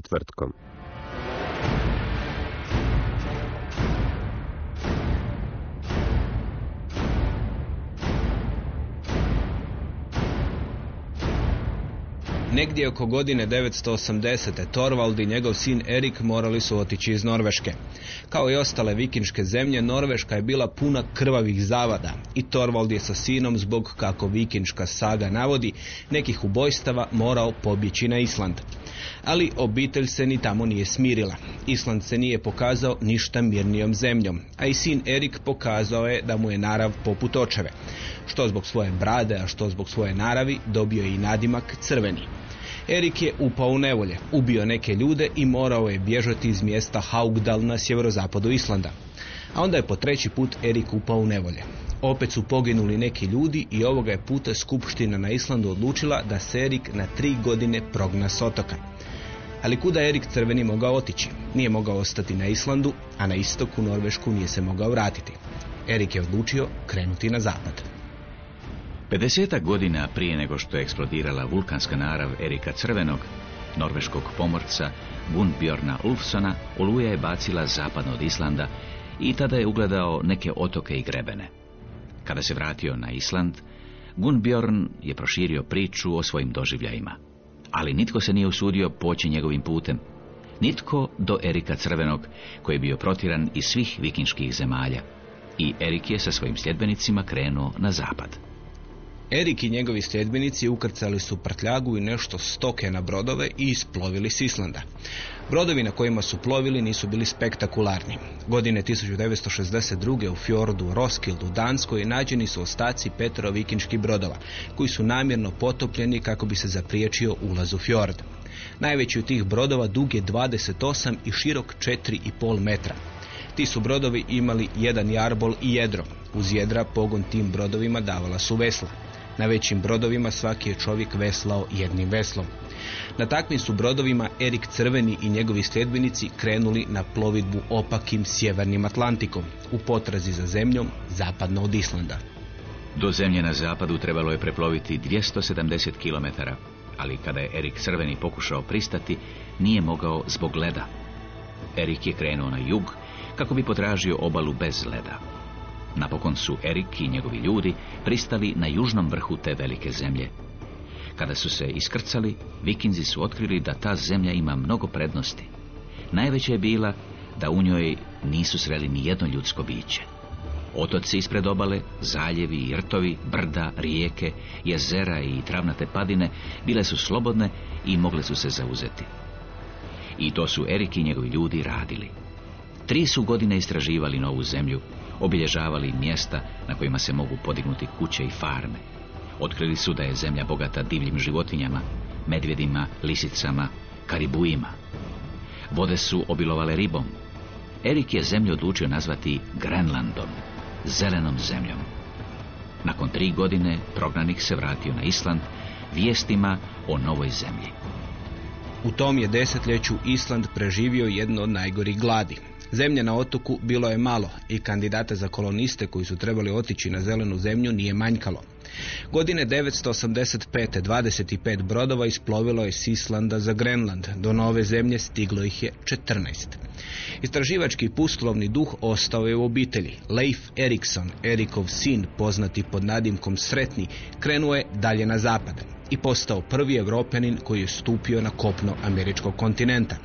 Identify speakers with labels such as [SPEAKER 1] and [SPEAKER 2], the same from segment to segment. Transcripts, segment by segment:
[SPEAKER 1] Četvrtkom.
[SPEAKER 2] Negdje oko godine 980. Torvald i njegov sin Erik morali su otići iz Norveške. Kao i ostale vikinške zemlje, Norveška je bila puna krvavih zavada i Torvald je sa sinom zbog, kako vikinška saga navodi, nekih ubojstava morao pobjeći na Island. Ali obitelj se ni tamo nije smirila. Island se nije pokazao ništa mirnijom zemljom, a i sin Erik pokazao je da mu je narav poput očeve. Što zbog svoje brade, a što zbog svoje naravi, dobio je i nadimak crveni. Erik je upao u nevolje, ubio neke ljude i morao je bježati iz mjesta Haugdal na sjeverozapadu Islanda. A onda je po treći put Erik upao u nevolje. Opet su poginuli neki ljudi i ovoga je puta Skupština na Islandu odlučila da se Erik na tri godine progna s otoka. Ali kuda Erik Crveni mogao otići? Nije mogao ostati na Islandu, a na istoku Norvešku nije se mogao vratiti. Erik je odlučio krenuti na zapad.
[SPEAKER 3] 50 godina prije nego što je eksplodirala vulkanska narav Erika Crvenog, norveškog pomorca Gunbjorna Ulfsona, oluja je bacila zapadno od Islanda i tada je ugledao neke otoke i grebene. Kada se vratio na Island, Gunbjorn je proširio priču o svojim doživljajima. Ali nitko se nije usudio poći njegovim putem. Nitko do Erika Crvenog, koji je bio protiran iz svih vikinških zemalja. I Erik je sa svojim sljedbenicima krenuo na zapad.
[SPEAKER 2] Erik i njegovi sljedbenici ukrcali su prtljagu i nešto stoke na brodove i isplovili s Islanda. Brodovi na kojima su plovili nisu bili spektakularni. Godine 1962. u fjordu Roskilde u Danskoj nađeni su ostaci petero vikinških brodova, koji su namjerno potopljeni kako bi se zapriječio ulaz u fjord. Najveći od tih brodova dug je 28 i širok 4,5 metra. Ti su brodovi imali jedan jarbol i jedro. Uz jedra pogon tim brodovima davala su vesla. Na većim brodovima svaki je čovjek veslao jednim veslom. Na takvim su brodovima Erik Crveni i njegovi sljedbenici krenuli na plovidbu opakim sjevernim Atlantikom u potrazi za zemljom zapadno od Islanda.
[SPEAKER 3] Do zemlje na zapadu trebalo je preploviti 270 km, ali kada je Erik Crveni pokušao pristati, nije mogao zbog leda. Erik je krenuo na jug kako bi potražio obalu bez leda. Napokon su Erik i njegovi ljudi pristali na južnom vrhu te velike zemlje. Kada su se iskrcali, vikinzi su otkrili da ta zemlja ima mnogo prednosti. Najveća je bila da u njoj nisu sreli ni jedno ljudsko biće. Otoci ispred obale, zaljevi i rtovi, brda, rijeke, jezera i travnate padine bile su slobodne i mogle su se zauzeti. I to su Erik i njegovi ljudi radili. Tri su godine istraživali novu zemlju, obilježavali mjesta na kojima se mogu podignuti kuće i farme. Otkrili su da je zemlja bogata divljim životinjama, medvjedima, lisicama, karibujima. Vode su obilovale ribom. Erik je zemlju odlučio nazvati Grenlandom, zelenom zemljom. Nakon tri godine prognanik se vratio na Island vijestima o novoj zemlji.
[SPEAKER 2] U tom je desetljeću Island preživio jedno od najgorih gladi. Zemlje na otoku bilo je malo i kandidata za koloniste koji su trebali otići na zelenu zemlju nije manjkalo. Godine 985. 25 brodova isplovilo je s Islanda za Grenland. Do nove zemlje stiglo ih je 14. Istraživački puslovni duh ostao je u obitelji. Leif Erikson, Erikov sin, poznati pod nadimkom Sretni, krenuo je dalje na zapad i postao prvi evropljanin koji je stupio na kopno američkog kontinenta.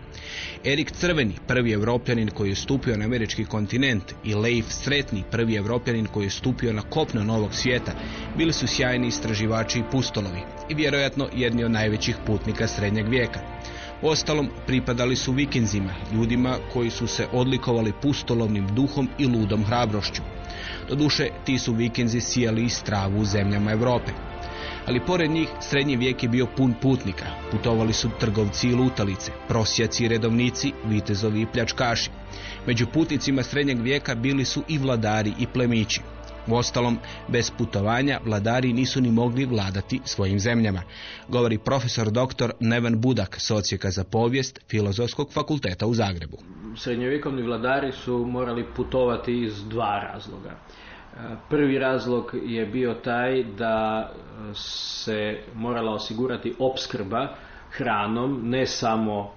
[SPEAKER 2] Erik Crveni, prvi evropljanin koji je stupio na američki kontinent i Leif Sretni, prvi evropljanin koji je stupio na kopno novog svijeta, bili su sjajni istraživači i pustolovi i vjerojatno jedni od najvećih putnika srednjeg vijeka. Ostalom, pripadali su vikinzima, ljudima koji su se odlikovali pustolovnim duhom i ludom hrabrošću. Doduše, ti su vikinzi sijali i stravu u zemljama Europe. Ali pored njih, srednji vijek je bio pun putnika. Putovali su trgovci i lutalice, prosjaci i redovnici, vitezovi i pljačkaši. Među putnicima srednjeg vijeka bili su i vladari i plemići. Uostalom, bez putovanja vladari nisu ni mogli vladati svojim zemljama, govori profesor dr. Neven Budak, socijeka za povijest Filozofskog fakulteta u Zagrebu.
[SPEAKER 4] Srednjovjekovni vladari su morali putovati iz dva razloga. E, Prvi razlog je bio taj da se morala osigurati opskrba hranom ne samo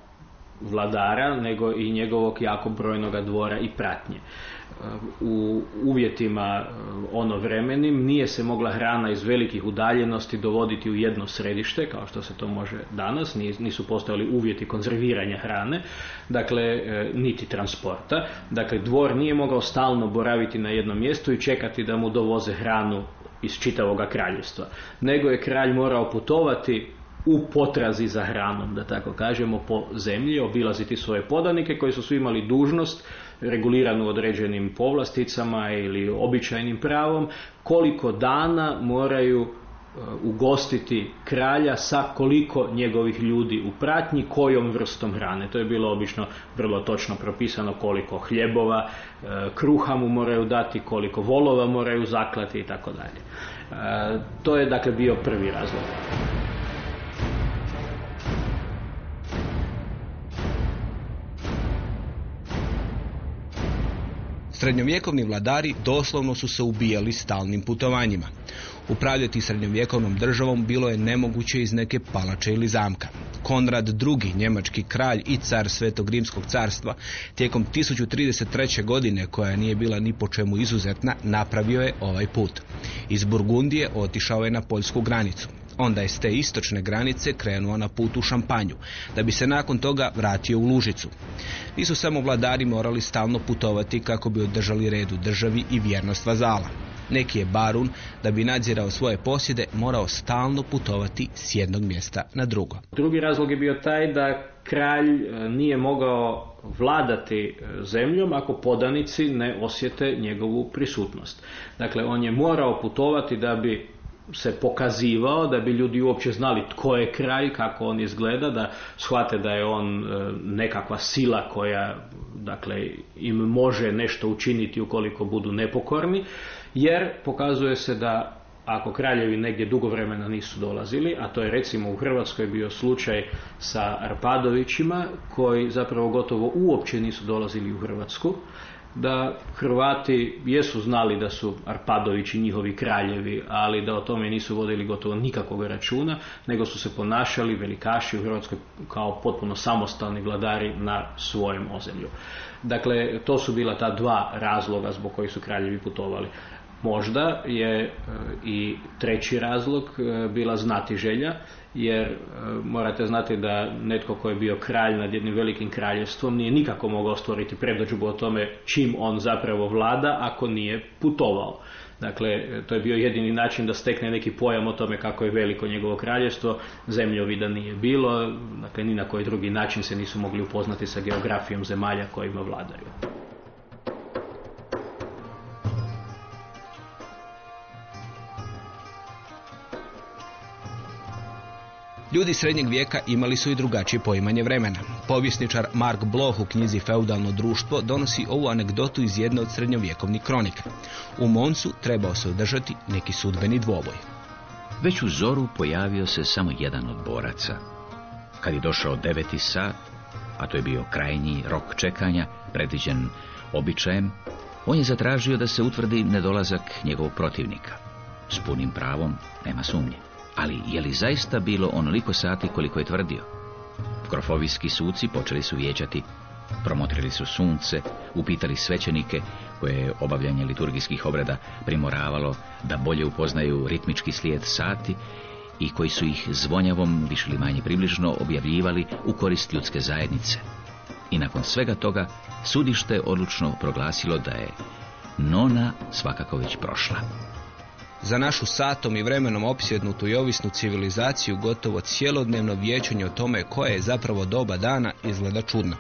[SPEAKER 4] vladara, nego i njegovog jako brojnoga dvora i pratnje. U uvjetima ono vremenim nije se mogla hrana iz velikih udaljenosti dovoditi u jedno središte, kao što se to može danas, nisu postojali uvjeti konzerviranja hrane, dakle, niti transporta. Dakle, dvor nije mogao stalno boraviti na jednom mjestu i čekati da mu dovoze hranu iz čitavoga kraljevstva, nego je kralj morao putovati u potrazi za hranom, da tako kažemo, po zemlji, obilaziti svoje podanike koji su svi imali dužnost reguliranu određenim povlasticama ili običajnim pravom, koliko dana moraju ugostiti kralja sa koliko njegovih ljudi u pratnji, kojom vrstom hrane. To je bilo obično vrlo točno propisano koliko hljebova, kruha mu moraju dati, koliko volova moraju zaklati i tako dalje. To je dakle bio prvi razlog.
[SPEAKER 2] Srednjovjekovni vladari doslovno su se ubijali stalnim putovanjima. Upravljati srednjovjekovnom državom bilo je nemoguće iz neke palače ili zamka. Konrad II, njemački kralj i car Svetog Rimskog carstva, tijekom 1033. godine, koja nije bila ni po čemu izuzetna, napravio je ovaj put. Iz Burgundije otišao je na poljsku granicu. Onda je s te istočne granice krenuo na put u Šampanju, da bi se nakon toga vratio u Lužicu. Nisu samo vladari morali stalno putovati kako bi održali red u državi i vjernost vazala. Neki je barun, da bi nadzirao svoje posjede, morao stalno putovati s jednog mjesta na drugo.
[SPEAKER 4] Drugi razlog je bio taj da kralj nije mogao vladati zemljom ako podanici ne osjete njegovu prisutnost. Dakle, on je morao putovati da bi se pokazivao da bi ljudi uopće znali tko je kralj, kako on izgleda, da shvate da je on nekakva sila koja dakle, im može nešto učiniti ukoliko budu nepokorni, jer pokazuje se da ako kraljevi negdje dugo vremena nisu dolazili, a to je recimo u Hrvatskoj bio slučaj sa Arpadovićima, koji zapravo gotovo uopće nisu dolazili u Hrvatsku, da Hrvati jesu znali da su Arpadovići njihovi kraljevi, ali da o tome nisu vodili gotovo nikakvog računa, nego su se ponašali velikaši u Hrvatskoj kao potpuno samostalni vladari na svojem ozemlju. Dakle, to su bila ta dva razloga zbog kojih su kraljevi putovali. Možda je i treći razlog bila znati želja, jer morate znati da netko ko je bio kralj nad jednim velikim kraljevstvom nije nikako mogao stvoriti predođbu o tome čim on zapravo vlada ako nije putovao. Dakle, to je bio jedini način da stekne neki pojam o tome kako je veliko njegovo kraljevstvo, zemljovida nije bilo, dakle ni na koji drugi način se nisu mogli upoznati sa geografijom zemalja kojima vladaju.
[SPEAKER 2] Ljudi srednjeg vijeka imali su i drugačije poimanje vremena. Povjesničar Mark Bloch u knjizi Feudalno društvo donosi ovu anegdotu iz jedne od srednjovjekovnih kronika. U Moncu trebao se održati neki sudbeni dvoboj.
[SPEAKER 3] Već u zoru pojavio se samo jedan od boraca. Kad je došao deveti sat, a to je bio krajnji rok čekanja, predviđen običajem, on je zatražio da se utvrdi nedolazak njegovog protivnika. S punim pravom, nema sumnje. Ali je li zaista bilo onoliko sati koliko je tvrdio? Krofovijski suci počeli su vijećati, promotrili su sunce, upitali svećenike koje je obavljanje liturgijskih obreda primoravalo da bolje upoznaju ritmički slijed sati i koji su ih zvonjavom, više manje približno, objavljivali u korist ljudske zajednice. I nakon svega toga, sudište odlučno proglasilo da je Nona svakako već prošla.
[SPEAKER 2] Za našu satom i vremenom opsjednutu i ovisnu civilizaciju gotovo cjelodnevno vječanje o tome koje je zapravo doba dana izgleda čudno.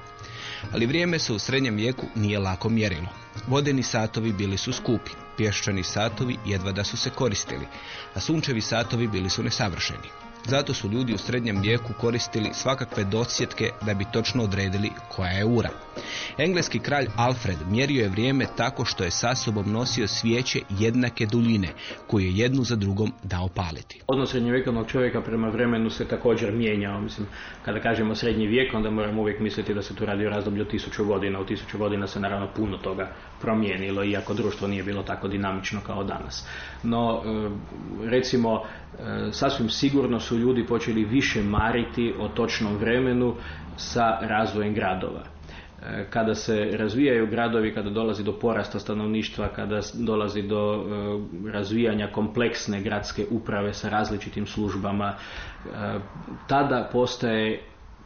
[SPEAKER 2] Ali vrijeme se u srednjem vijeku nije lako mjerilo. Vodeni satovi bili su skupi, pješčani satovi jedva da su se koristili, a sunčevi satovi bili su nesavršeni. Zato su ljudi u srednjem vijeku koristili svakakve dosjetke da bi točno odredili koja je ura. Engleski kralj Alfred mjerio je vrijeme tako što je sa sobom nosio svijeće jednake duljine, koju je jednu za drugom dao paliti.
[SPEAKER 4] Odnos srednjovjekovnog čovjeka prema vremenu se također mijenjao. Mislim, kada kažemo srednji vijek, onda moramo uvijek misliti da se tu radi o razdoblju tisuću godina. U tisuću godina se naravno puno toga promijenilo, iako društvo nije bilo tako dinamično kao danas. No, e, recimo, e, sasvim sigurno su ljudi počeli više mariti o točnom vremenu sa razvojem gradova. E, Kada se razvijaju gradovi, kada dolazi do porasta stanovništva, kada dolazi do e, razvijanja kompleksne gradske uprave sa različitim službama, e, tada postaje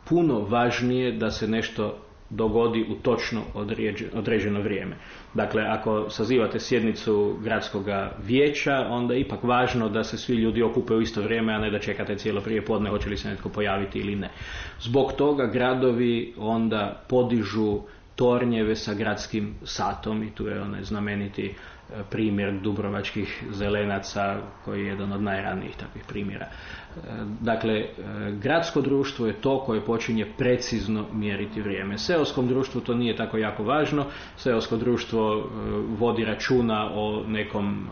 [SPEAKER 4] puno važnije da se nešto dogodi u točno određe- određeno vrijeme. Dakle, ako sazivate sjednicu gradskog vijeća, onda je ipak važno da se svi ljudi okupe u isto vrijeme, a ne da čekate cijelo prije podne hoće li se netko pojaviti ili ne. Zbog toga gradovi onda podižu tornjeve sa gradskim satom i tu je onaj znameniti primjer dubrovačkih zelenaca koji je jedan od najranijih takvih primjera. E, Dakle, e, gradsko društvo je to koje počinje precizno mjeriti vrijeme. Seoskom društvu to nije tako jako važno. Seosko društvo e, vodi računa o nekom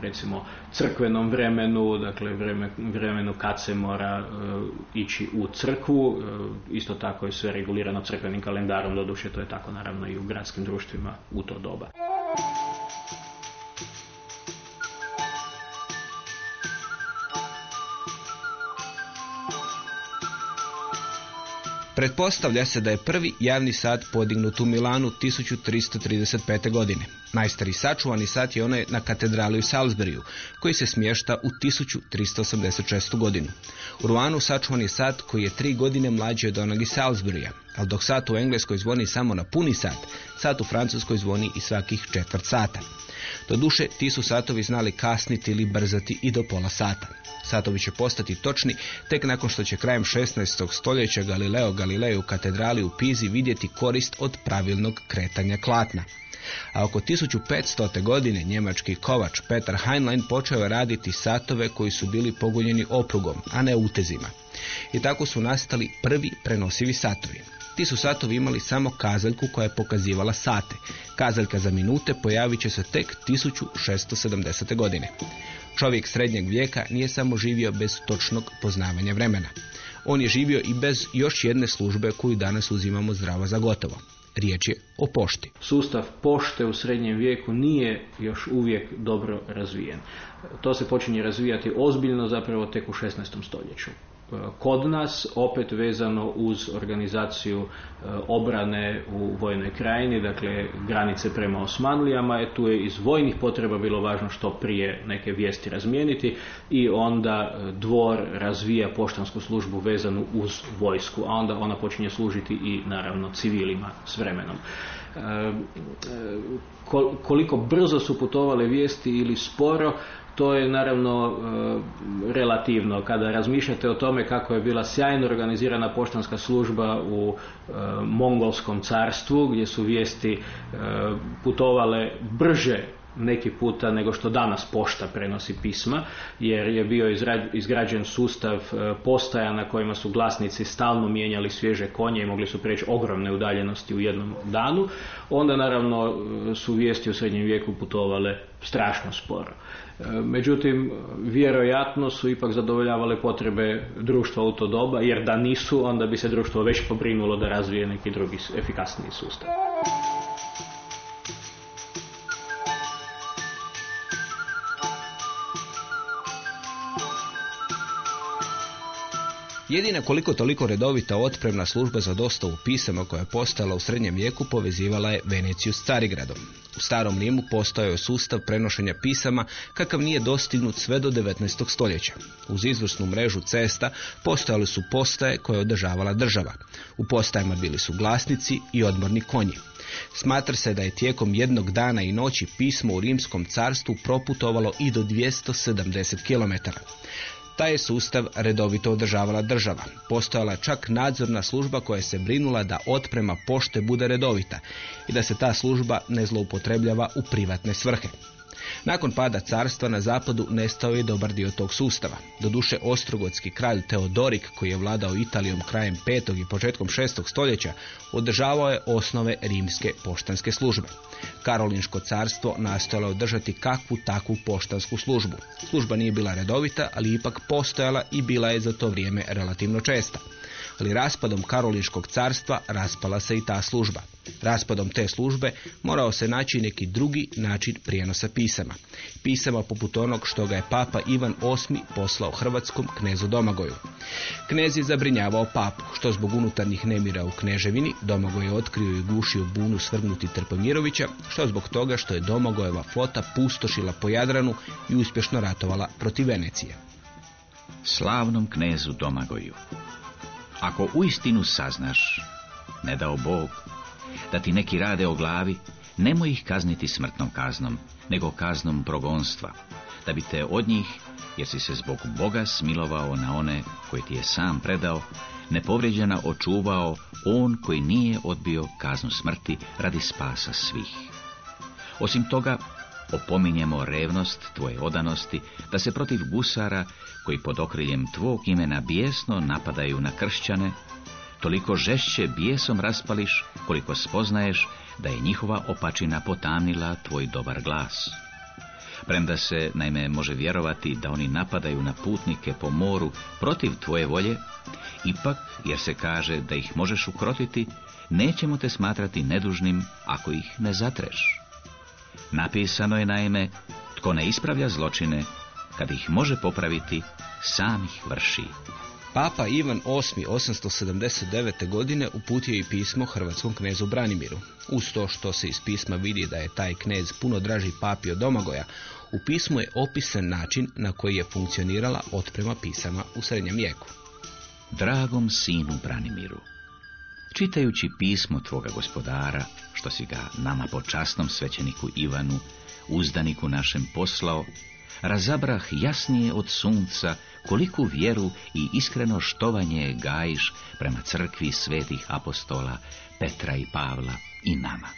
[SPEAKER 4] recimo crkvenom vremenu, dakle vreme- vremenu kad se mora ići u crkvu. Isto tako je sve regulirano crkvenim kalendarom, doduše to je tako naravno i u gradskim društvima u to doba.
[SPEAKER 2] Pretpostavlja se da je prvi javni sat podignut u Milanu 1335. godine. Najstari sačuvani sat je onaj na katedrali u Salisburyu, koji se smješta u 1386. godinu. U Ruanu sačuvan je sat koji je tri godine mlađi od onog iz Salisburya, ali dok sat u Engleskoj zvoni samo na puni sat, sat u Francuskoj zvoni i svakih četvrt sata. Doduše, ti su satovi znali kasniti ili brzati i do pola sata. Satovi će postati točni tek nakon što će krajem 16. stoljeća Galileo Galilei u katedrali u Pizi vidjeti korist od pravilnog kretanja klatna. A oko 1500. godine njemački kovač Petar Heinlein počeo je raditi satove koji su bili pogonjeni oprugom, a ne utezima. I tako su nastali prvi prenosivi satovi. Ti su satovi imali samo kazaljku koja je pokazivala sate. Kazaljka za minute pojavit će se tek 1670. godine. Čovjek srednjeg vijeka nije samo živio bez točnog poznavanja vremena. On je živio i bez još jedne službe koju danas uzimamo zdravo za gotovo. Riječ je o pošti.
[SPEAKER 4] sustav pošte u srednjem vijeku nije još uvijek dobro razvijen. To se počinje razvijati ozbiljno zapravo tek u 16. stoljeću. E, Kod nas, opet vezano uz organizaciju e, obrane u vojnoj krajini, dakle granice prema Osmanlijama, je tu je iz vojnih potreba bilo važno što prije neke vijesti razmijeniti i onda e, dvor razvija poštansku službu vezanu uz vojsku, a onda ona počinje služiti i naravno civilima s vremenom. E, e, kol- koliko brzo su putovale vijesti ili sporo, to je naravno e, relativno. Kada razmišljate o tome kako je bila sjajno organizirana poštanska služba u e, Mongolskom carstvu, gdje su vijesti e, putovale brže neki puta nego što danas pošta prenosi pisma, jer je bio izgrađen sustav e, postaja na kojima su glasnici stalno mijenjali svježe konje i mogli su preći ogromne udaljenosti u jednom danu. Onda naravno e, su vijesti u srednjem vijeku putovale strašno sporo. E, Međutim, vjerojatno su ipak zadovoljavale potrebe društva u to doba, jer da nisu, onda bi se društvo već pobrinulo da razvije neki drugi efikasniji sustav.
[SPEAKER 2] Jedina koliko toliko redovita otpremna služba za dostavu pisama koja je postojala u srednjem vijeku povezivala je Veneciju s Carigradom. U starom Rimu postojao je sustav prenošenja pisama kakav nije dostignut sve do 19. stoljeća. Uz izvrsnu mrežu cesta postojali su postaje koje je održavala država. U postajama bili su glasnici i odmorni konji. Smatra se da je tijekom jednog dana i noći pismo u rimskom carstvu proputovalo i do 270 km. Taj je sustav redovito održavala država. Postojala čak nadzorna služba koja se brinula da otprema pošte bude redovita i da se ta služba ne zloupotrebljava u privatne svrhe. Nakon pada carstva na zapadu nestao je dobar dio tog sustava. Doduše ostrogodski kralj Teodorik koji je vladao Italijom krajem 5. i početkom 6. stoljeća održavao je osnove rimske poštanske službe. Karolinško carstvo nastojalo održati kakvu takvu poštansku službu. Služba nije bila redovita, ali ipak postojala i bila je za to vrijeme relativno česta ali raspadom Karolinškog carstva raspala se i ta služba. Raspadom te službe morao se naći neki drugi način prijenosa pisama. Pisama poput onog što ga je papa Ivan VIII poslao hrvatskom knezu Domagoju. Knez je zabrinjavao papu, što zbog unutarnjih nemira u kneževini Domagoj je otkrio i gušio bunu svrgnuti Trpomirovića, što zbog toga što je Domagojeva flota pustošila po Jadranu i uspješno ratovala protiv Venecije.
[SPEAKER 3] Slavnom knezu Domagoju, ako uistinu saznaš, ne dao Bog, da ti neki rade o glavi, nemoj ih kazniti smrtnom kaznom, nego kaznom progonstva, da bi te od njih, jer si se zbog Boga smilovao na one koje ti je sam predao, nepovređena očuvao on koji nije odbio kaznu smrti radi spasa svih. Osim toga, opominjemo revnost tvoje odanosti, da se protiv gusara, koji pod okriljem tvog imena bijesno napadaju na kršćane, toliko žešće bijesom raspališ, koliko spoznaješ da je njihova opačina potamnila tvoj dobar glas. Premda se, naime, može vjerovati da oni napadaju na putnike po moru protiv tvoje volje, ipak, jer se kaže da ih možeš ukrotiti, nećemo te smatrati nedužnim ako ih ne zatreš. Napisano je naime, tko ne ispravlja zločine, kad ih može popraviti, sam ih vrši.
[SPEAKER 2] Papa Ivan VIII 879. godine uputio i pismo hrvatskom knezu Branimiru. Uz to što se iz pisma vidi da je taj knez puno draži papi od Domagoja, u pismu je opisan način na koji je funkcionirala otprema pisama u srednjem vijeku.
[SPEAKER 3] Dragom sinu Branimiru, čitajući pismo tvoga gospodara, što si ga nama počasnom svećeniku Ivanu, uzdaniku našem poslao, razabrah jasnije od sunca koliku vjeru i iskreno štovanje gajiš prema crkvi svetih apostola Petra i Pavla i nama.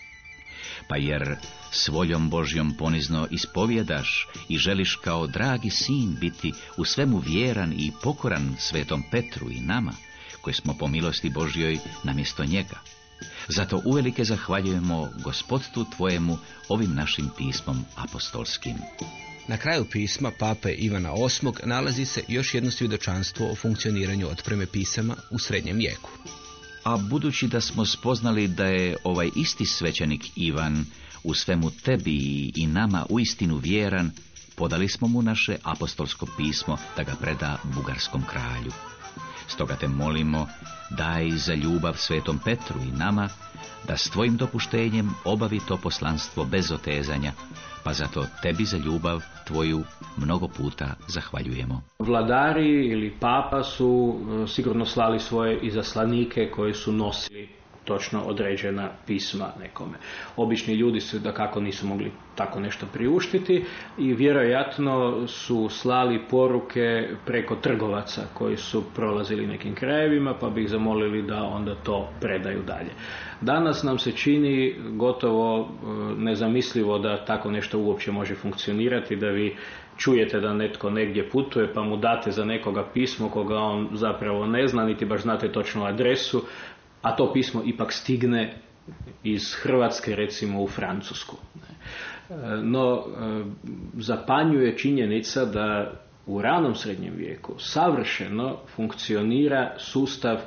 [SPEAKER 3] Pa jer s Božjom ponizno ispovjedaš i želiš kao dragi sin biti u svemu vjeran i pokoran svetom Petru i nama, koji smo po milosti Božjoj namjesto njega. Zato uvelike zahvaljujemo gospodstvu Tvojemu ovim našim pismom apostolskim.
[SPEAKER 2] Na kraju pisma pape Ivana VIII nalazi se još jedno svjedočanstvo o funkcioniranju otpreme pisama u srednjem vijeku.
[SPEAKER 3] A budući da smo spoznali da je ovaj isti svećenik Ivan u svemu tebi i nama uistinu vjeran, podali smo mu naše apostolsko pismo da ga preda bugarskom kralju. Stoga te molimo, daj za ljubav svetom Petru i nama, da s tvojim dopuštenjem obavi to poslanstvo bez otezanja, pa zato tebi za ljubav tvoju mnogo puta zahvaljujemo.
[SPEAKER 4] Vladari ili papa su e, sigurno slali svoje izaslanike koji su nosili točno određena pisma nekome. Obični ljudi su da kako nisu mogli tako nešto priuštiti i vjerojatno su slali poruke preko trgovaca koji su prolazili nekim krajevima pa bi ih zamolili da onda to predaju dalje. Danas nam se čini gotovo e, nezamislivo da tako nešto uopće može funkcionirati, da vi čujete da netko negdje putuje pa mu date za nekoga pismo koga on zapravo ne zna, niti baš znate točnu adresu, a to pismo ipak stigne iz Hrvatske recimo u Francusku. No, e, zapanjuje činjenica da u ranom srednjem vijeku savršeno funkcionira sustav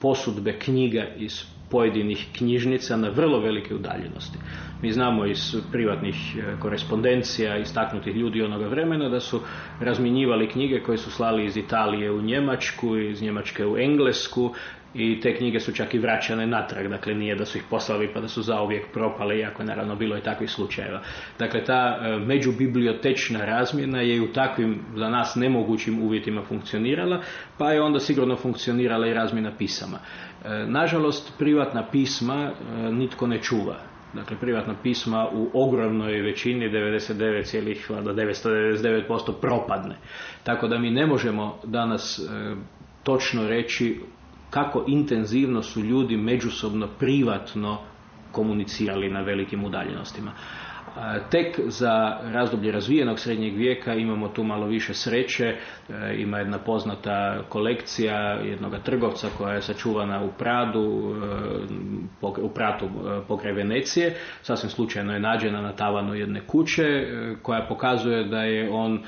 [SPEAKER 4] posudbe knjiga iz pojedinih knjižnica na vrlo velike udaljenosti. Mi znamo iz privatnih e, korespondencija istaknutih ljudi onoga vremena da su razminjivali knjige koje su slali iz Italije u Njemačku, iz Njemačke u Englesku i te knjige su čak i vraćane natrag, dakle nije da su ih poslali pa da su zauvijek propale, iako je naravno bilo i takvih slučajeva. Dakle, ta e, međubibliotečna razmjena je u takvim za nas nemogućim uvjetima funkcionirala, pa je onda sigurno funkcionirala i razmjena pisama. E, nažalost, privatna pisma e, nitko ne čuva. Dakle, privatna pisma u ogromnoj većini 99,999% propadne. Tako da mi ne možemo danas točno reći kako intenzivno su ljudi međusobno privatno komunicirali na velikim udaljenostima. Tek za razdoblje razvijenog srednjeg vijeka imamo tu malo više sreće, e, ima jedna poznata kolekcija jednog trgovca koja je sačuvana u Pradu, e, u Pratu e, pokraj Venecije, sasvim slučajno je nađena na tavanu jedne kuće koja pokazuje da je on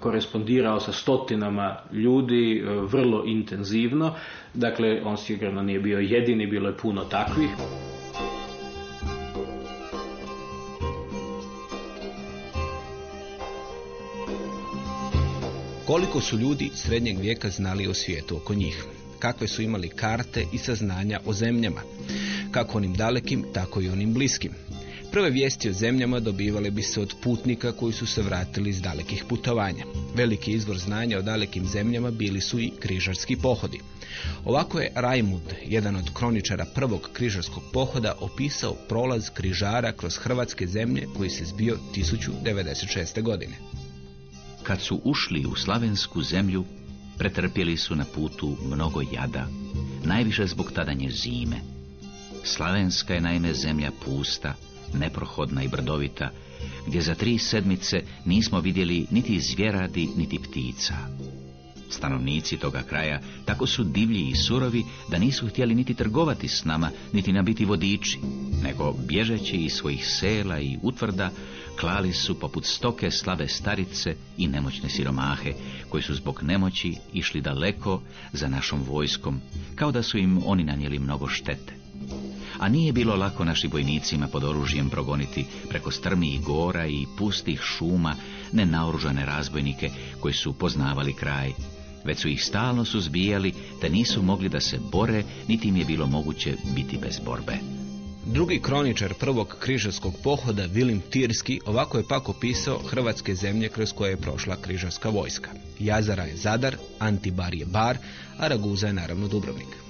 [SPEAKER 4] korespondirao sa stotinama ljudi vrlo intenzivno, dakle on sigurno nije bio jedini, bilo je puno takvih.
[SPEAKER 2] Koliko su ljudi srednjeg vijeka znali o svijetu oko njih? Kakve su imali karte i saznanja o zemljama? Kako onim dalekim, tako i onim bliskim. Prve vijesti o zemljama dobivale bi se od putnika koji su se vratili iz dalekih putovanja. Veliki izvor znanja o dalekim zemljama bili su i križarski pohodi. Ovako je Rajmund, jedan od kroničara prvog križarskog pohoda, opisao prolaz križara kroz hrvatske zemlje koji se zbio 1096. godine.
[SPEAKER 3] Kad su ušli u slavensku zemlju, pretrpjeli su na putu mnogo jada, najviše zbog tadanje zime. Slavenska je naime zemlja pusta, neprohodna i brdovita, gdje za tri sedmice nismo vidjeli niti zvjeradi, niti ptica. Stanovnici toga kraja tako su divlji i surovi da nisu htjeli niti trgovati s nama, niti nabiti vodiči, nego bježeći iz svojih sela i utvrda klali su poput stoke slave starice i nemoćne siromahe, koji su zbog nemoći išli daleko za našom vojskom, kao da su im oni nanijeli mnogo štete. A nije bilo lako našim vojnicima pod oružjem progoniti preko strmih gora i pustih šuma nenaoružane razbojnike koji su poznavali kraj, već su ih stalno suzbijali te nisu mogli da se bore, niti im je bilo moguće biti bez borbe.
[SPEAKER 2] Drugi kroničar prvog križarskog pohoda, Vilim Tirski, ovako je pak opisao hrvatske zemlje kroz koje je prošla križarska vojska. Jazara je Zadar, Antibar je Bar, a Raguza je naravno Dubrovnik.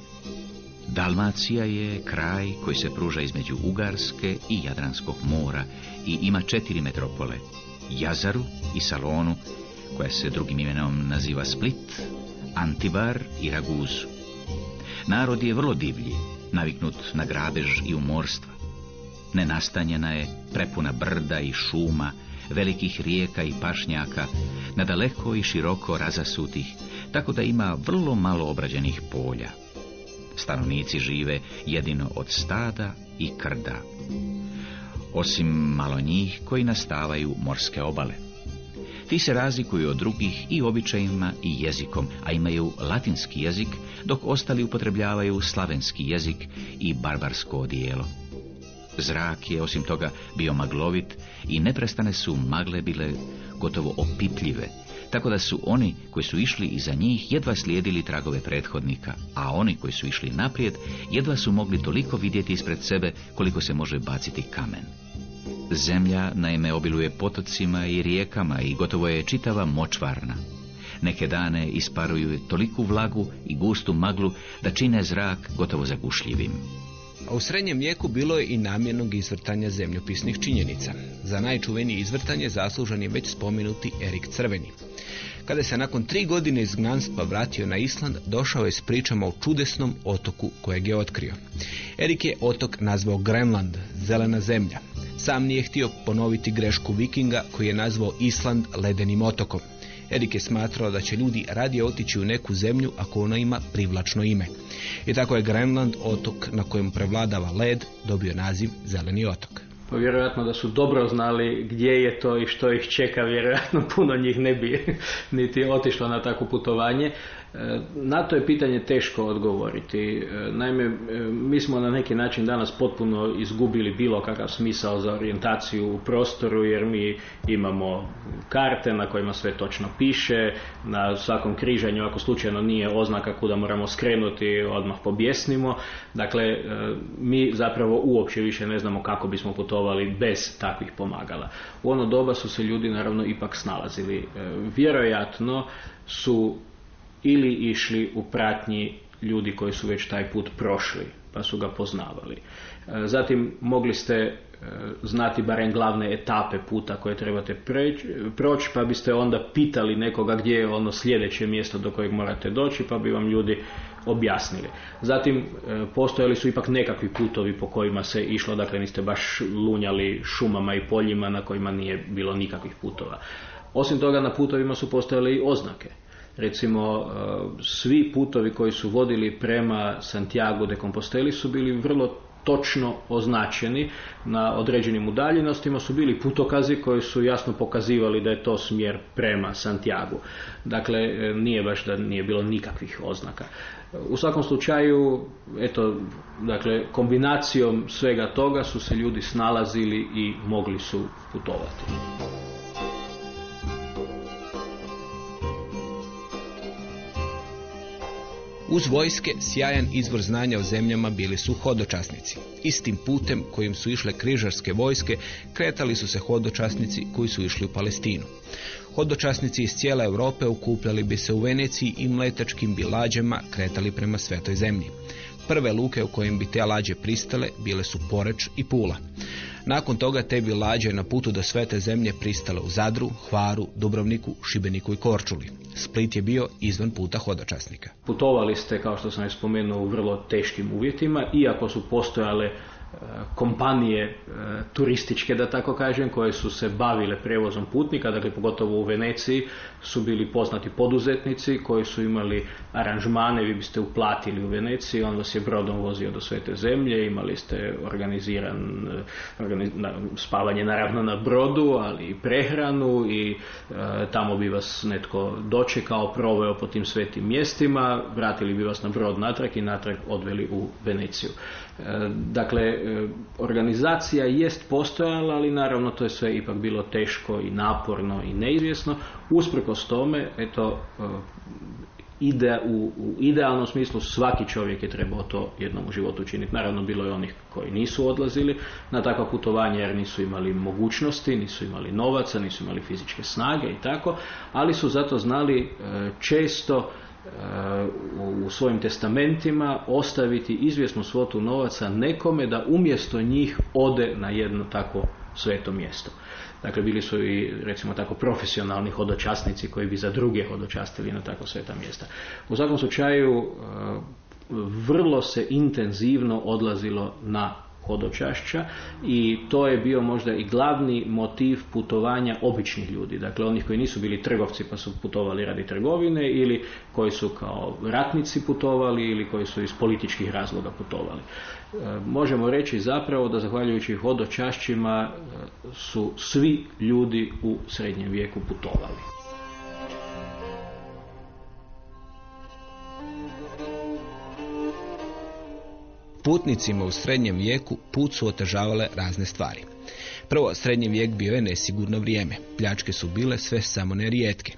[SPEAKER 3] Dalmacija je kraj koji se pruža između Ugarske i Jadranskog mora i ima četiri metropole. Jazaru i Salonu, koja se drugim imenom naziva Split, Antibar i Raguzu. Narod je vrlo divlji, naviknut na grabež i umorstva. Nenastanjena je, prepuna brda i šuma, velikih rijeka i pašnjaka, nadaleko i široko razasutih, tako da ima vrlo malo obrađenih polja. Stanovnici žive jedino od stada i krda, osim malo njih koji nastavaju morske obale. Ti se razlikuju od drugih i običajima i jezikom, a imaju latinski jezik, dok ostali upotrebljavaju slavenski jezik i barbarsko odijelo. Zrak je osim toga bio maglovit i neprestane su magle bile gotovo opipljive, tako da su oni koji su išli iza njih jedva slijedili tragove prethodnika, a oni koji su išli naprijed jedva su mogli toliko vidjeti ispred sebe koliko se može baciti kamen. Zemlja naime obiluje potocima i rijekama i gotovo je čitava močvarna. Neke dane isparuju toliku vlagu i gustu maglu da čine zrak gotovo zagušljivim.
[SPEAKER 2] A u srednjem vijeku bilo je i namjernog izvrtanja zemljopisnih činjenica. Za najčuvenije izvrtanje zaslužan je već spomenuti Erik Crveni. Kada se nakon tri godine izgnanstva vratio na Island, došao je s pričama o čudesnom otoku kojeg je otkrio. Erik je otok nazvao Grenland, zelena zemlja. Sam nije htio ponoviti grešku vikinga koji je nazvao Island ledenim otokom. Erik je smatrao da će ljudi radije otići u neku zemlju ako ona ima privlačno ime. I tako je Grenland, otok na kojem prevladava led, dobio naziv Zeleni otok.
[SPEAKER 4] pa vjerojatno da su dobro znali gdje je to i što ih čeka, vjerojatno puno njih ne bi niti otišlo na takvo putovanje. E, na to je pitanje teško odgovoriti. E, naime, e, mi smo na neki način danas potpuno izgubili bilo kakav smisao za orijentaciju u prostoru jer mi imamo karte na kojima sve točno piše, na svakom križanju ako slučajno nije oznaka kuda moramo skrenuti odmah pobjesnimo. Dakle, mi zapravo uopće više ne znamo kako bismo putovali bez takvih pomagala. U ono doba su se ljudi naravno ipak snalazili. Vjerojatno su ili išli u pratnji ljudi koji su već taj put prošli pa su ga poznavali. E, zatim mogli ste e, znati barem glavne etape puta koje trebate proći, pa biste onda pitali nekoga gdje je ono sljedeće mjesto do kojeg morate doći, pa bi vam ljudi objasnili. Zatim e, postojali su ipak nekakvi putovi po kojima se išlo, dakle niste baš lunjali šumama i poljima na kojima nije bilo nikakvih putova. Osim toga na putovima su postojale i oznake recimo e, svi putovi koji su vodili prema Santiago de Composteli su bili vrlo točno označeni na određenim udaljenostima su bili putokazi koji su jasno pokazivali da je to smjer prema Santiago. Dakle, e, nije baš da nije bilo nikakvih oznaka. U svakom slučaju, eto, dakle, kombinacijom svega toga su se ljudi snalazili i mogli su putovati.
[SPEAKER 2] Uz vojske sjajan izvor znanja o zemljama bili su hodočasnici. Istim putem kojim su išle križarske vojske kretali su se hodočasnici koji su išli u Palestinu. Hodočasnici iz cijele Europe okupljali bi se u Veneciji i mletačkim bi lađama kretali prema svetoj zemlji. Prve luke u kojim bi te lađe pristale bile su Poreč i Pula. Nakon toga te bi lađe na putu do svete zemlje pristale u Zadru, Hvaru, Dubrovniku, Šibeniku i Korčuli. Split je bio izvan puta hodočasnika.
[SPEAKER 4] Putovali ste, kao što sam spomenuo, u vrlo teškim uvjetima, iako su postojale kompanije e, turističke, da tako kažem, koje su se bavile prevozom putnika, dakle pogotovo u Veneciji su bili poznati poduzetnici koji su imali aranžmane, vi biste uplatili u Veneciji, on vas je brodom vozio do svete zemlje, imali ste organiziran spavanje naravno na brodu, ali i prehranu i e, tamo bi vas netko dočekao, proveo po tim svetim mjestima, vratili bi vas na brod natrag i natrag odveli u Veneciju. E, dakle, e, organizacija jest postojala, ali naravno to je sve ipak bilo teško i naporno i neizvjesno. Usprkos tome, eto, e, ide, u, u idealnom smislu svaki čovjek je trebao to jednom u životu učiniti. Naravno, bilo je onih koji nisu odlazili na takva putovanja jer nisu imali mogućnosti, nisu imali novaca, nisu imali fizičke snage i tako, ali su zato znali često u svojim testamentima ostaviti izvjesnu svotu novaca nekome da umjesto njih ode na jedno takvo sveto mjesto. Dakle, bili su i, recimo tako, profesionalni hodočasnici koji bi za druge hodočastili na tako sveta mjesta. U svakom slučaju, vrlo se intenzivno odlazilo na hodočašća i to je bio možda i glavni motiv putovanja običnih ljudi, dakle onih koji nisu bili trgovci pa su putovali radi trgovine ili koji su kao ratnici putovali ili koji su iz političkih razloga putovali. E, možemo reći zapravo da zahvaljujući hodočašćima e, su svi ljudi u srednjem vijeku putovali.
[SPEAKER 2] Putnicima u srednjem vijeku put su otežavale razne stvari. Prvo, srednji vijek bio je nesigurno vrijeme. Pljačke su bile sve samo nerijetke.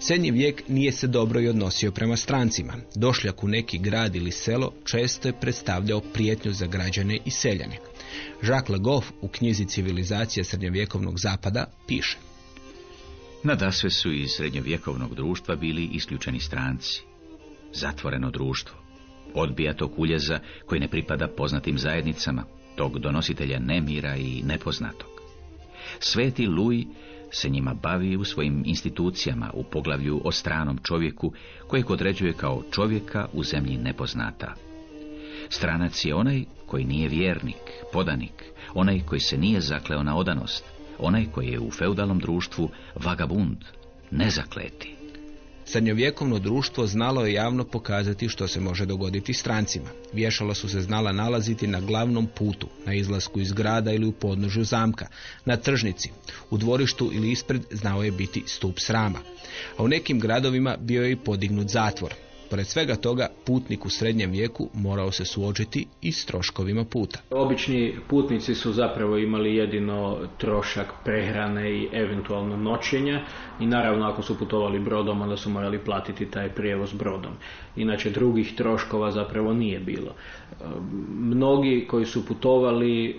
[SPEAKER 2] Srednji vijek nije se dobro i odnosio prema strancima. Došljak u neki grad ili selo često je predstavljao prijetnju za građane i seljane. Jacques Le Goff u knjizi Civilizacija srednjovjekovnog zapada piše.
[SPEAKER 3] Nadasve su iz srednjovjekovnog društva bili isključeni stranci. Zatvoreno društvo odbija tog uljeza koji ne pripada poznatim zajednicama, tog donositelja nemira i nepoznatog. Sveti Luj se njima bavi u svojim institucijama u poglavlju o stranom čovjeku kojeg određuje kao čovjeka u zemlji nepoznata. Stranac je onaj koji nije vjernik, podanik, onaj koji se nije zakleo na odanost, onaj koji je u feudalnom društvu vagabund, nezakleti.
[SPEAKER 2] Srednjovjekovno društvo znalo je javno pokazati što se može dogoditi strancima. Vješala su se znala nalaziti na glavnom putu, na izlasku iz grada ili u podnožju zamka, na tržnici, u dvorištu ili ispred znao je biti stup srama. A u nekim gradovima bio je i podignut zatvor. Pored svega toga, putnik u srednjem vijeku morao se suočiti i s troškovima puta.
[SPEAKER 4] Obični putnici su zapravo imali jedino trošak prehrane i eventualno noćenja i naravno ako su putovali brodom onda su morali platiti taj prijevoz brodom. Inače drugih troškova zapravo nije bilo. E, Mnogi koji su putovali e,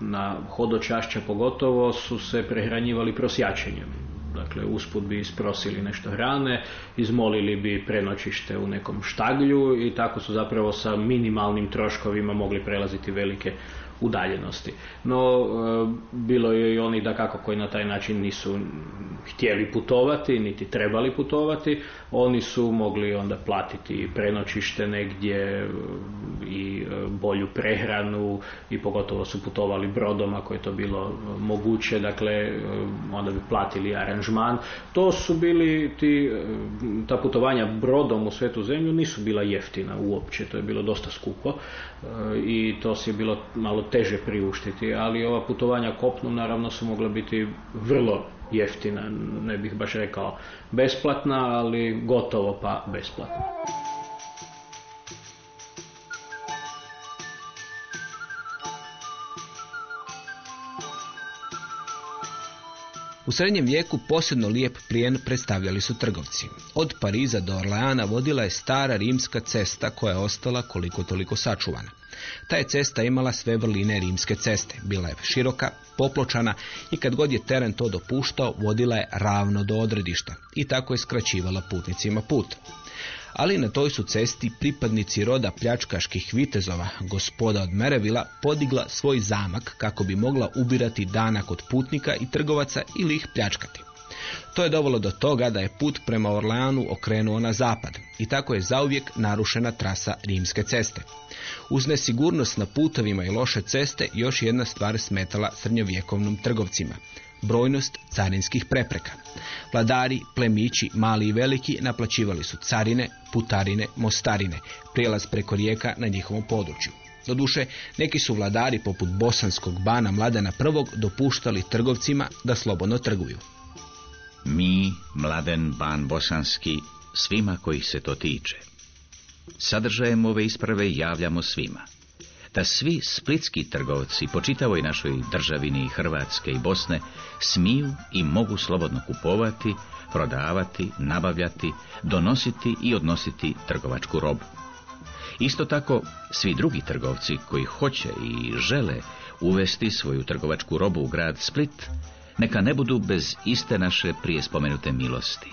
[SPEAKER 4] na hodočašća pogotovo su se prehranjivali prosjačenjem. Dakle, usput bi isprosili nešto hrane, izmolili bi prenoćište u nekom štaglju i tako su zapravo sa minimalnim troškovima mogli prelaziti velike udaljenosti. No, e, bilo je i oni da kako koji na taj način nisu htjeli putovati, niti trebali putovati, oni su mogli onda platiti prenoćište negdje e, i e, bolju prehranu i pogotovo su putovali brodom ako je to bilo moguće, dakle onda bi platili aranžman. To su bili ti, ta putovanja brodom u svetu zemlju nisu bila jeftina uopće, to je bilo dosta skupo i to si je bilo malo teže priuštiti, ali ova putovanja kopnom naravno su mogla biti vrlo jeftina, ne bih baš rekao besplatna, ali gotovo pa besplatna.
[SPEAKER 2] U srednjem vijeku posebno lijep plijen predstavljali su trgovci. Od Pariza do Orleana vodila je stara rimska cesta koja je ostala koliko toliko sačuvana. Ta je cesta imala sve vrline rimske ceste. Bila je široka, popločana i kad god je teren to dopuštao, vodila je ravno do odredišta i tako je skraćivala putnicima put. Ali na toj su cesti pripadnici roda pljačkaških vitezova, gospoda od Merevila, podigla svoj zamak kako bi mogla ubirati danak od putnika i trgovaca ili ih pljačkati. To je dovelo do toga da je put prema Orleanu okrenuo na zapad i tako je zauvijek narušena trasa rimske ceste. Uz nesigurnost na putovima i loše ceste još jedna stvar smetala srednjovjekovnim trgovcima brojnost carinskih prepreka. Vladari, plemići, mali i veliki naplaćivali su carine, putarine, mostarine, prijelaz preko rijeka na njihovom području. Doduše, neki su vladari poput bosanskog bana Mladena I dopuštali trgovcima da slobodno trguju.
[SPEAKER 3] Mi, Mladen Ban Bosanski, svima kojih se to tiče. Sadržajem ove isprave javljamo svima da svi splitski trgovci po čitavoj našoj državini Hrvatske i Bosne smiju i mogu slobodno kupovati, prodavati, nabavljati, donositi i odnositi trgovačku robu. Isto tako, svi drugi trgovci koji hoće i žele uvesti svoju trgovačku robu u grad Split, neka ne budu bez iste naše prije spomenute milosti.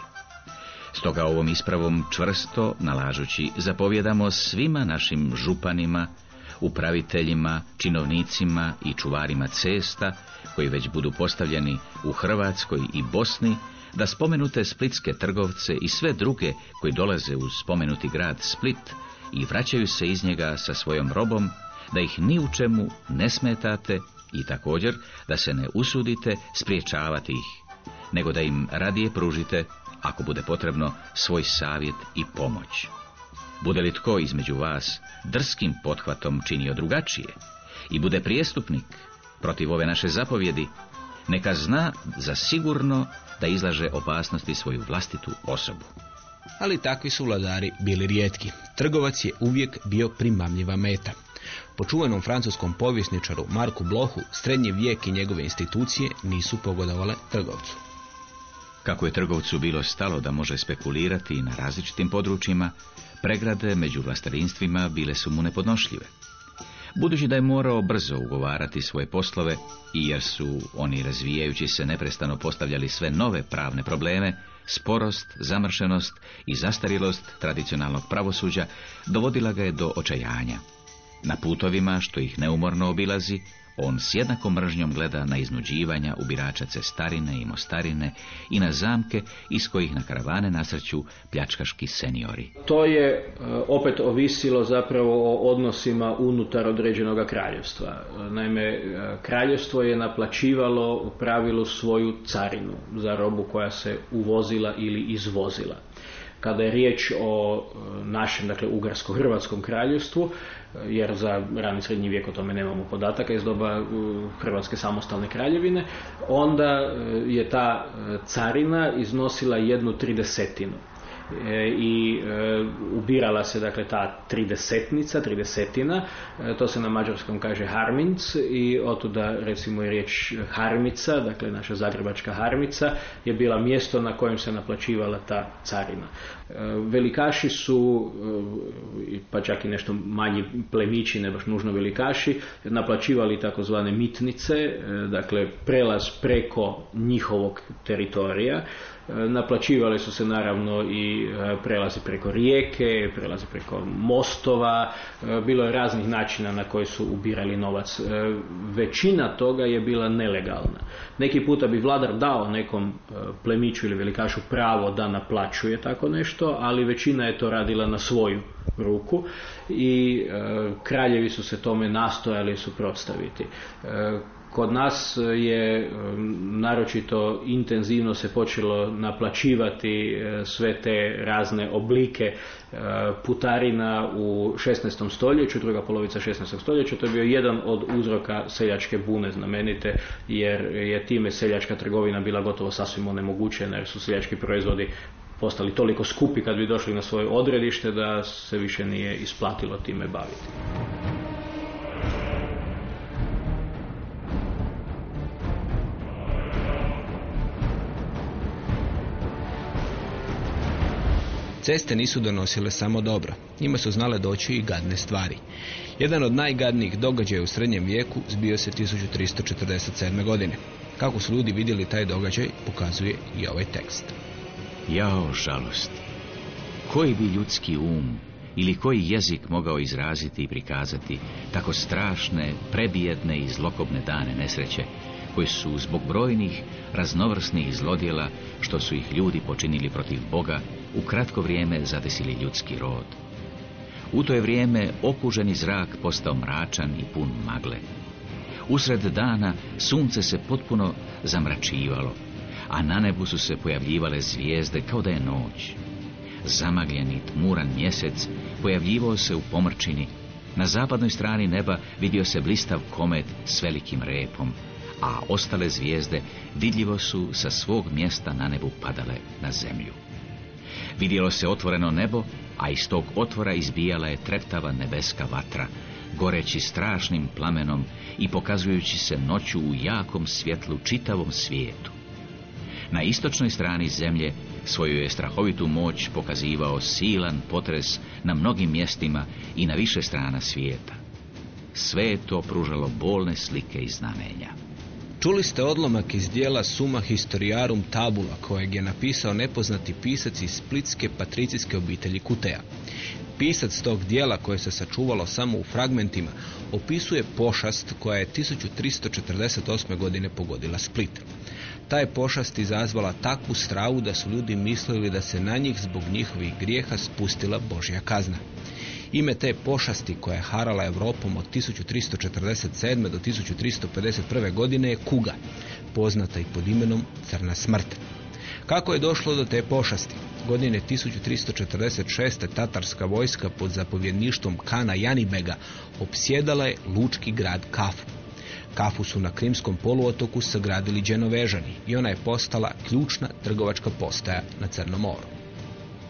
[SPEAKER 3] Stoga ovom ispravom čvrsto nalažući zapovjedamo svima našim županima, upraviteljima, činovnicima i čuvarima cesta, koji već budu postavljeni u Hrvatskoj i Bosni, da spomenute splitske trgovce i sve druge koji dolaze uz spomenuti grad Split i vraćaju se iz njega sa svojom robom, da ih ni u čemu ne smetate i također da se ne usudite spriječavati ih, nego da im radije pružite, ako bude potrebno, svoj savjet i pomoć. Bude li tko između vas drskim pothvatom činio drugačije i bude prijestupnik protiv ove naše zapovjedi, neka zna za sigurno da izlaže opasnosti svoju vlastitu osobu.
[SPEAKER 2] Ali takvi su vladari bili rijetki. Trgovac je uvijek bio primamljiva meta. Po čuvenom francuskom povjesničaru Marku Blohu, srednji vijek i njegove institucije nisu pogodovale trgovcu.
[SPEAKER 3] Kako je trgovcu bilo stalo da može spekulirati na različitim područjima, pregrade među vlastarinstvima bile su mu nepodnošljive. Budući da je morao brzo ugovarati svoje poslove i jer su oni razvijajući se neprestano postavljali sve nove pravne probleme, sporost, zamršenost i zastarilost tradicionalnog pravosuđa dovodila ga je do očajanja. Na putovima, što ih neumorno obilazi, on s jednakom mržnjom gleda na iznuđivanja ubirača cestarine i mostarine i na zamke iz kojih na karavane nasrću pljačkaški seniori.
[SPEAKER 4] To je e, opet ovisilo zapravo o odnosima unutar određenog kraljevstva. Naime, e, kraljevstvo je naplaćivalo u pravilu svoju carinu za robu koja se uvozila ili izvozila. Kada je riječ o e, našem, dakle, Ugarsko-Hrvatskom kraljevstvu, e, jer za rani srednji vijek o tome nemamo podataka iz doba e, Hrvatske samostalne kraljevine, onda je ta carina iznosila jednu tridesetinu. E, i ubirala se dakle ta tridesetnica, tridesetina, e, to se na mađarskom kaže harminc i otuda recimo je riječ harmica, dakle naša zagrebačka harmica je bila mjesto na kojem se naplaćivala ta carina. Velikaši su, pa čak i nešto manji plemići, ne baš nužno velikaši, naplaćivali takozvane mitnice, dakle prelaz preko njihovog teritorija, Naplaćivali su se naravno i prelazi preko rijeke, prelazi preko mostova, bilo je raznih načina na koji su ubirali novac. Većina toga je bila nelegalna. Neki puta bi vladar dao nekom plemiću ili velikašu pravo da naplaćuje tako nešto, ali većina je to radila na svoju ruku i kraljevi su se tome nastojali suprotstaviti. Kod nas je naročito intenzivno se počelo naplaćivati e, sve te razne oblike e, putarina u 16. stoljeću, druga polovica 16. stoljeća. To je bio jedan od uzroka seljačke bune znamenite, jer je time seljačka trgovina bila gotovo sasvim onemogućena, jer su seljački proizvodi postali toliko skupi kad bi došli na svoje odredište da se više nije isplatilo time baviti.
[SPEAKER 2] Ceste nisu donosile samo dobro, njima su znale doći i gadne stvari. Jedan od najgadnijih događaja u srednjem vijeku zbio se 1347. godine. Kako su ljudi vidjeli taj događaj, pokazuje i ovaj tekst.
[SPEAKER 3] Jao žalost, koji bi ljudski um ili koji jezik mogao izraziti i prikazati tako strašne, prebijedne i zlokobne dane nesreće, koji su zbog brojnih raznovrsnih zlodjela što su ih ljudi počinili protiv Boga u kratko vrijeme zadesili ljudski rod. U to je vrijeme okuženi zrak postao mračan i pun magle. Usred dana sunce se potpuno zamračivalo, a na nebu su se pojavljivale zvijezde kao da je noć. Zamagljeni tmuran mjesec pojavljivao se u pomrčini. Na zapadnoj strani neba vidio se blistav komet s velikim repom, a ostale zvijezde vidljivo su sa svog mjesta na nebu padale na zemlju. Vidjelo se otvoreno nebo, a iz tog otvora izbijala je treptava nebeska vatra, goreći strašnim plamenom i pokazujući se noću u jakom svjetlu čitavom svijetu. Na istočnoj strani zemlje svoju je strahovitu moć pokazivao silan potres na mnogim mjestima i na više strana svijeta. Sve je to pružalo bolne slike i znamenja.
[SPEAKER 2] Čuli ste odlomak iz dijela Suma Historiarum Tabula kojeg je napisao nepoznati pisac iz splitske patricijske obitelji Kutea. Pisac tog dijela koje se sačuvalo samo u fragmentima opisuje pošast koja je 1348. godine pogodila Split. Ta je pošast izazvala takvu stravu da su ljudi mislili da se na njih zbog njihovih grijeha spustila Božja kazna. Ime te pošasti koja je harala Europom od 1347. do 1351. godine je kuga, poznata i pod imenom Crna smrt. Kako je došlo do te pošasti? Godine 1346. tatarska vojska pod zapovjedništvom Kana Janibega opsjedala je lučki grad Kafu. Kafu su na Krimskom poluotoku sagradili dženovežani i ona je postala ključna trgovačka postaja na Crnom moru.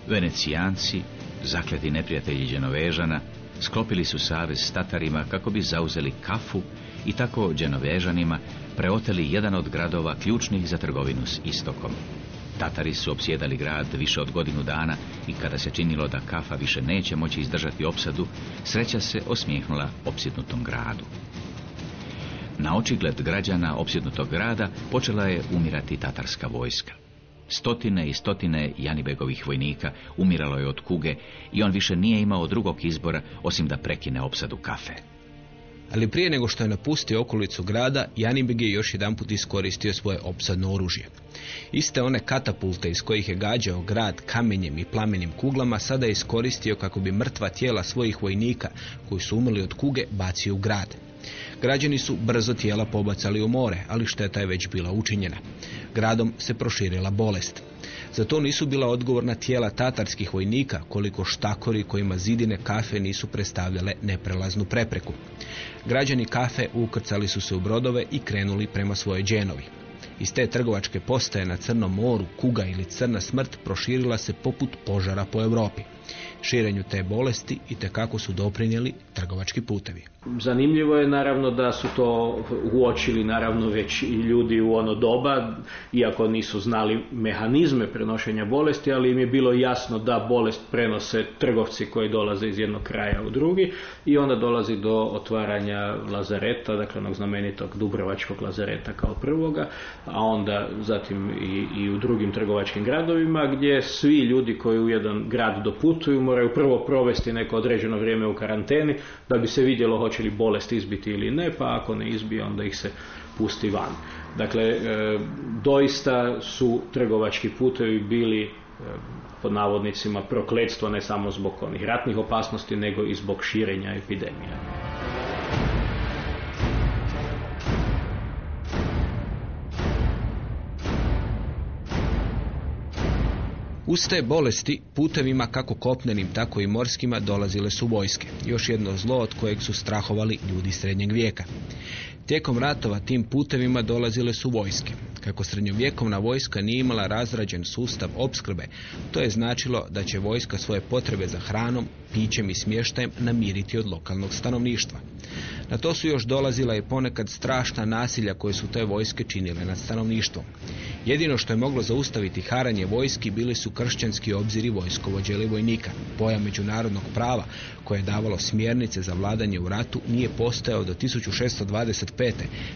[SPEAKER 3] Venecijanci, zakleti neprijatelji Đenovežana, sklopili su savez s Tatarima kako bi zauzeli kafu i tako Đenovežanima preoteli jedan od gradova ključnih za trgovinu s istokom. Tatari su opsjedali grad više od godinu dana i kada se činilo da kafa više neće moći izdržati opsadu, sreća se osmijehnula opsjednutom gradu. Na očigled građana opsjednutog grada počela je umirati tatarska vojska. Stotine i stotine Janibegovih vojnika umiralo je od kuge i on više nije imao drugog izbora osim da prekine opsadu kafe.
[SPEAKER 2] Ali prije nego što je napustio okolicu grada, Janibeg je još jedanput iskoristio svoje opsadno oružje. Iste one katapulte iz kojih je gađao grad kamenjem i plamenim kuglama sada je iskoristio kako bi mrtva tijela svojih vojnika koji su umrli od kuge bacio u grad. Građani su brzo tijela pobacali u more, ali šteta je već bila učinjena. Gradom se proširila bolest. Za to nisu bila odgovorna tijela tatarskih vojnika, koliko štakori kojima zidine kafe nisu predstavljale neprelaznu prepreku. Građani kafe ukrcali su se u brodove i krenuli prema svojoj dženovi. Iz te trgovačke postaje na Crnom moru kuga ili crna smrt proširila se poput požara po Europi. Širenju te bolesti i kako su doprinijeli trgovački putevi.
[SPEAKER 4] Zanimljivo je naravno da su to uočili naravno već i ljudi u ono doba, iako nisu znali mehanizme prenošenja bolesti, ali im je bilo jasno da bolest prenose trgovci koji dolaze iz jednog kraja u drugi i onda dolazi do otvaranja lazareta, dakle onog znamenitog Dubrovačkog lazareta kao prvoga, a onda zatim i, i u drugim trgovačkim gradovima gdje svi ljudi koji u jedan grad doputuju moraju prvo provesti neko određeno vrijeme u karanteni da bi se vidjelo hoće li bolest izbiti ili ne, pa ako ne izbije onda ih se pusti van. Dakle, e, doista su trgovački putevi bili e, pod navodnicima prokletstvo ne samo zbog onih ratnih opasnosti nego i zbog širenja epidemija.
[SPEAKER 2] Uz te bolesti putevima kako kopnenim tako i morskima dolazile su vojske. Još jedno zlo od kojeg su strahovali ljudi srednjeg vijeka. Tijekom ratova tim putevima dolazile su vojske. Kako srednjovjekovna vojska nije imala razrađen sustav opskrbe, to je značilo da će vojska svoje potrebe za hranom, pićem i smještajem namiriti od lokalnog stanovništva. Na to su još dolazila i ponekad strašna nasilja koje su te vojske činile nad stanovništvom. Jedino što je moglo zaustaviti haranje vojski bili su kršćanski obziri vojskovođe ili vojnika. Pojam međunarodnog prava koje je davalo smjernice za vladanje u ratu nije postojao do 1625.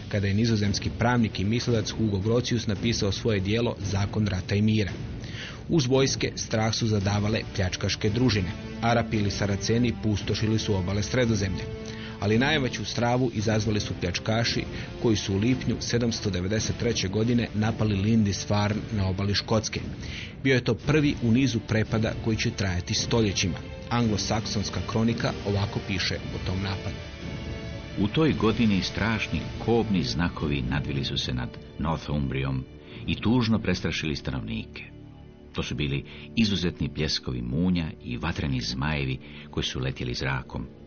[SPEAKER 2] kada je nizozemski pravnik i mislilac Hugo Grocius napisao svoje dijelo Zakon rata i mira. Uz vojske strah su zadavale pljačkaške družine. Arapi ili Saraceni pustošili su obale sredozemlje ali najveću stravu izazvali su pljačkaši koji su u lipnju 793. godine napali Lindisfarne na obali Škotske. Bio je to prvi u nizu prepada koji će trajati stoljećima. Anglosaksonska kronika ovako piše o tom napadu.
[SPEAKER 3] U toj godini strašni kobni znakovi nadvili su se nad Northumbrijom i tužno prestrašili stanovnike. To su bili izuzetni pljeskovi munja i vatreni zmajevi koji su letjeli zrakom.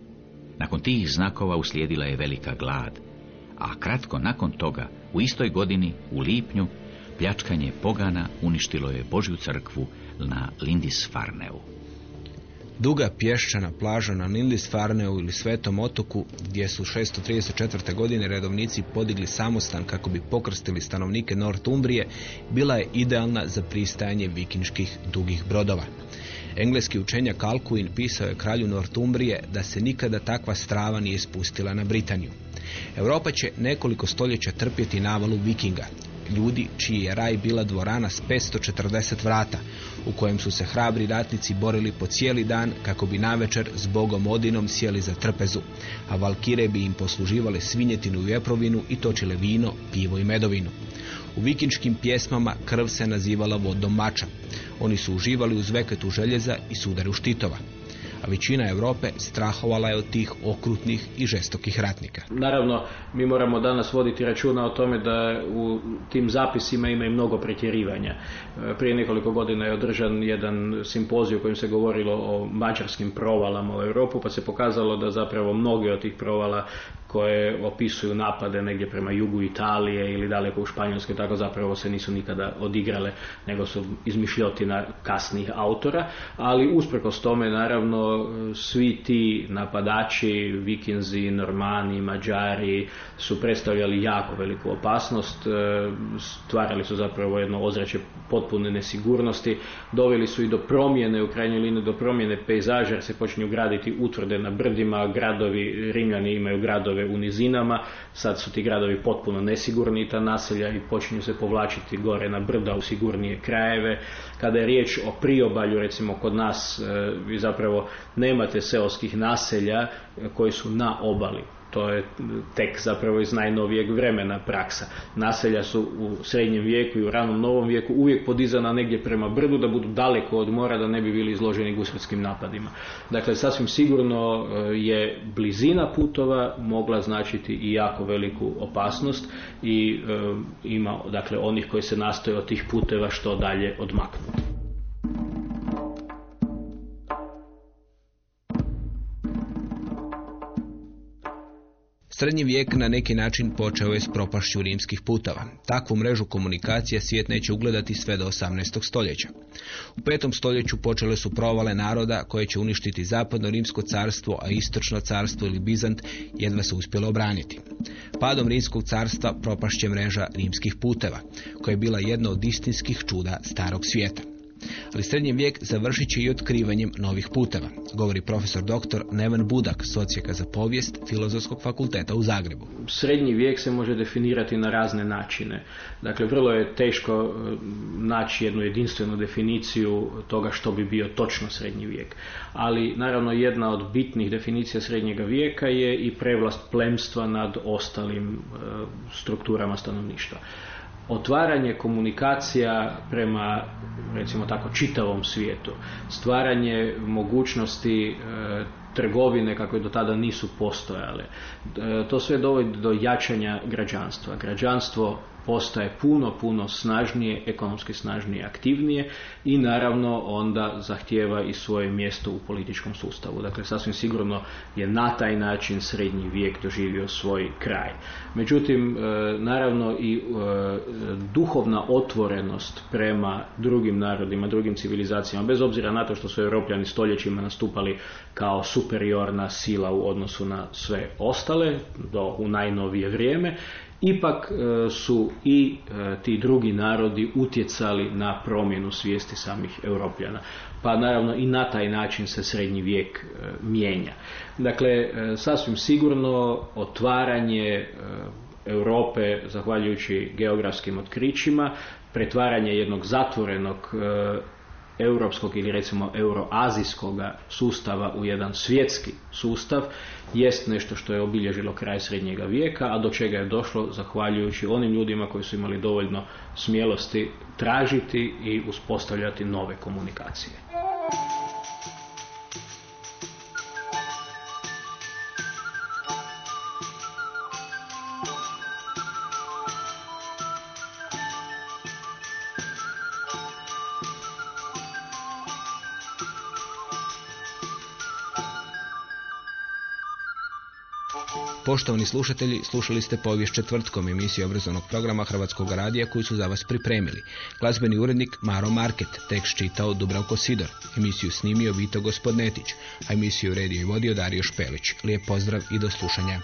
[SPEAKER 3] Nakon tih znakova uslijedila je velika glad, a kratko nakon toga, u istoj godini, u lipnju, pljačkanje pogana uništilo je Božju crkvu na Lindisfarneu.
[SPEAKER 2] Duga pješčana plaža na Lindisfarneu ili Svetom otoku, gdje su 634. godine redovnici podigli samostan kako bi pokrstili stanovnike Nortumbrije, bila je idealna za pristajanje vikinških dugih brodova. Engleski učenjak Alcuin pisao je kralju Nortumbrije da se nikada takva strava nije spustila na Britaniju. Europa će nekoliko stoljeća trpjeti navalu vikinga, ljudi čiji je raj bila dvorana s 540 vrata, u kojem su se hrabri ratnici borili po cijeli dan kako bi navečer s bogom Odinom sjeli za trpezu, a valkire bi im posluživale svinjetinu i vjeprovinu i točile vino, pivo i medovinu. U vikinškim pjesmama krv se nazivala vodom mača. Oni su uživali uz veketu željeza i sudaru štitova a većina Europe strahovala je od tih okrutnih i žestokih ratnika.
[SPEAKER 4] Naravno, mi moramo danas voditi računa o tome da u tim zapisima ima i mnogo pretjerivanja. E, prije nekoliko godina je održan jedan simpozij u kojem se govorilo o mađarskim provalama u Europu, pa se pokazalo da zapravo mnogi od tih provala koje opisuju napade negdje prema jugu Italije ili daleko u Španjolskoj, tako zapravo se nisu nikada odigrale, nego su izmišljotina kasnih autora, ali usprkos tome naravno svi ti napadači, vikinzi, normani, mađari su predstavljali jako veliku opasnost, e, stvarali su zapravo jedno ozračje potpune nesigurnosti, doveli su i do promjene u krajnjoj liniji do promjene pejzaža jer se počinju graditi utvrde na brdima, gradovi, Rimljani imaju gradove u nizinama, sad su ti gradovi potpuno nesigurni ta naselja i počinju se povlačiti gore na brda u sigurnije krajeve. Kada je riječ o priobalju, recimo kod nas, e, vi zapravo nemate seoskih naselja koji su na obali to je tek zapravo iz najnovijeg vremena praksa. Naselja su u srednjem vijeku i u ranom novom vijeku uvijek podizana negdje prema brdu da budu daleko od mora da ne bi bili izloženi gusarskim napadima. Dakle, sasvim sigurno e, je blizina putova mogla značiti i jako veliku opasnost i e, ima dakle onih koji se nastoje od tih puteva što dalje odmaknuti.
[SPEAKER 2] Srednji vijek na neki način počeo je s propašću rimskih puteva. Takvu mrežu komunikacija svijet neće ugledati sve do 18. stoljeća. U petom stoljeću počele su provale naroda koje će uništiti zapadno rimsko carstvo, a istočno carstvo ili Bizant jedva se uspjelo obraniti. Padom rimskog carstva propašće mreža rimskih puteva, koja je bila jedno od istinskih čuda starog svijeta ali srednji vijek završit će i otkrivanjem novih puteva, govori profesor dr. Neven Budak, socijaka za povijest Filozofskog fakulteta u Zagrebu.
[SPEAKER 4] Srednji vijek se može definirati na razne načine. Dakle, vrlo je teško e, naći jednu jedinstvenu definiciju toga što bi bio točno srednji vijek. Ali, naravno, jedna od bitnih definicija srednjega vijeka je i prevlast plemstva nad ostalim e, strukturama stanovništva otvaranje komunikacija prema recimo tako čitavom svijetu, stvaranje mogućnosti e, trgovine kako je do tada nisu postojale. E, to sve dovodi do jačanja građanstva. Građanstvo postaje puno, puno snažnije, ekonomski snažnije, aktivnije i naravno onda zahtjeva i svoje mjesto u političkom sustavu. Dakle, sasvim sigurno je na taj način srednji vijek doživio svoj kraj. Međutim, e, naravno i e, duhovna otvorenost prema drugim narodima, drugim civilizacijama, bez obzira na to što su europljani stoljećima nastupali kao superiorna sila u odnosu na sve ostale, do u najnovije vrijeme, ipak e, su i e, ti drugi narodi utjecali na promjenu svijesti samih europljana. Pa naravno i na taj način se srednji vijek e, mijenja. Dakle, sasvim sigurno otvaranje Europe, zahvaljujući geografskim otkrićima, pretvaranje jednog zatvorenog europskog ili recimo euroazijskog sustava u jedan svjetski sustav jest nešto što je obilježilo kraj srednjega vijeka, a do čega je došlo zahvaljujući onim ljudima koji su imali dovoljno smjelosti tražiti i uspostavljati nove komunikacije.
[SPEAKER 2] Poštovani slušatelji, slušali ste povijest četvrtkom emisiju obrazovnog programa Hrvatskog radija koji su za vas pripremili. Glazbeni urednik Maro Market, tekst čitao Dubravko Sidor, emisiju snimio Vito Gospodnetić, a emisiju redio i vodio Dario Špelić. Lijep pozdrav i do slušanja.